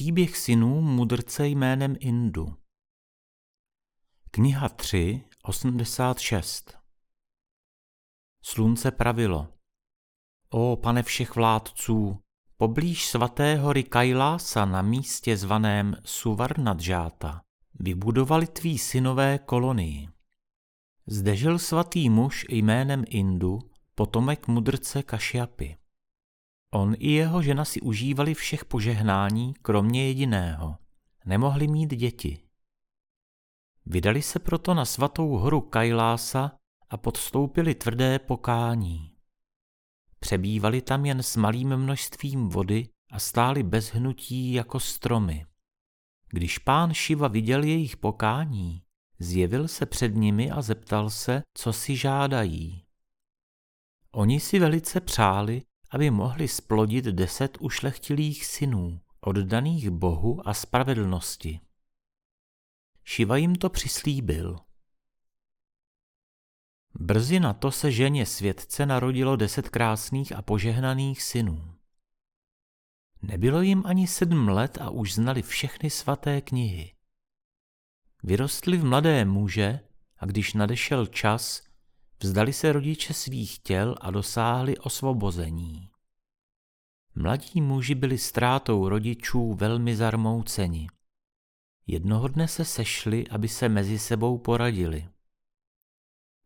Příběh synů mudrce jménem Indu. Kniha 3, 86 Slunce pravilo. O pane všech vládců, poblíž svaté hory Kajlása na místě zvaném Suvarnadžáta vybudovali tví synové kolonii. Zde žil svatý muž jménem Indu, potomek mudrce Kašjapy. On i jeho žena si užívali všech požehnání, kromě jediného. Nemohli mít děti. Vydali se proto na svatou horu Kajlása a podstoupili tvrdé pokání. Přebývali tam jen s malým množstvím vody a stáli bez hnutí jako stromy. Když pán Šiva viděl jejich pokání, zjevil se před nimi a zeptal se, co si žádají. Oni si velice přáli, aby mohli splodit deset ušlechtilých synů, oddaných Bohu a spravedlnosti. Šiva jim to přislíbil. Brzy na to se ženě světce narodilo deset krásných a požehnaných synů. Nebylo jim ani sedm let a už znali všechny svaté knihy. Vyrostli v mladé muže a když nadešel čas, Vzdali se rodiče svých těl a dosáhli osvobození. Mladí muži byli ztrátou rodičů velmi zarmouceni. Jednoho dne se sešli, aby se mezi sebou poradili.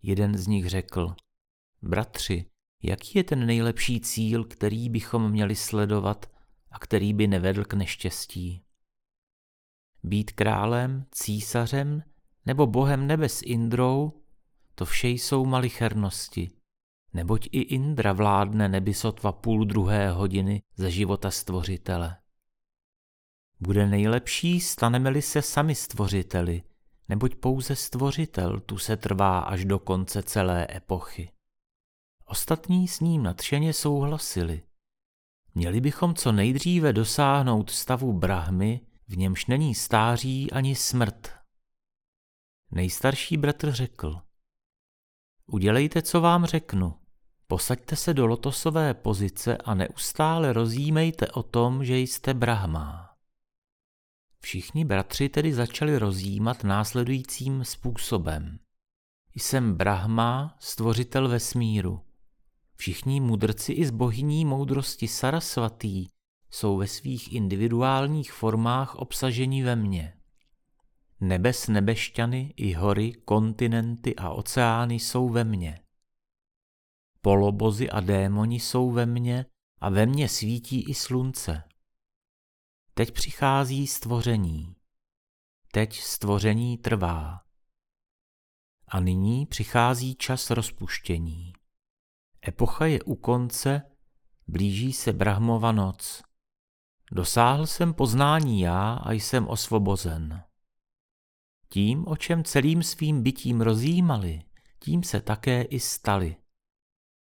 Jeden z nich řekl, bratři, jaký je ten nejlepší cíl, který bychom měli sledovat a který by nevedl k neštěstí? Být králem, císařem nebo bohem nebes Indrou to vše jsou malichernosti, neboť i Indra vládne nebi sotva půl druhé hodiny ze života stvořitele. Bude nejlepší, staneme-li se sami stvořiteli, neboť pouze stvořitel tu se trvá až do konce celé epochy. Ostatní s ním nadšeně souhlasili. Měli bychom co nejdříve dosáhnout stavu Brahmy, v němž není stáří ani smrt. Nejstarší bratr řekl, Udělejte, co vám řeknu. Posaďte se do lotosové pozice a neustále rozjímejte o tom, že jste Brahma. Všichni bratři tedy začali rozjímat následujícím způsobem. Jsem Brahma, stvořitel vesmíru. Všichni mudrci i z moudrosti Sarasvatý jsou ve svých individuálních formách obsaženi ve mně. Nebes nebešťany i hory, kontinenty a oceány jsou ve mně. Polobozy a démoni jsou ve mně a ve mně svítí i slunce. Teď přichází stvoření. Teď stvoření trvá. A nyní přichází čas rozpuštění. Epocha je u konce, blíží se Brahmova noc. Dosáhl jsem poznání já a jsem osvobozen. Tím, o čem celým svým bytím rozjímali, tím se také i stali.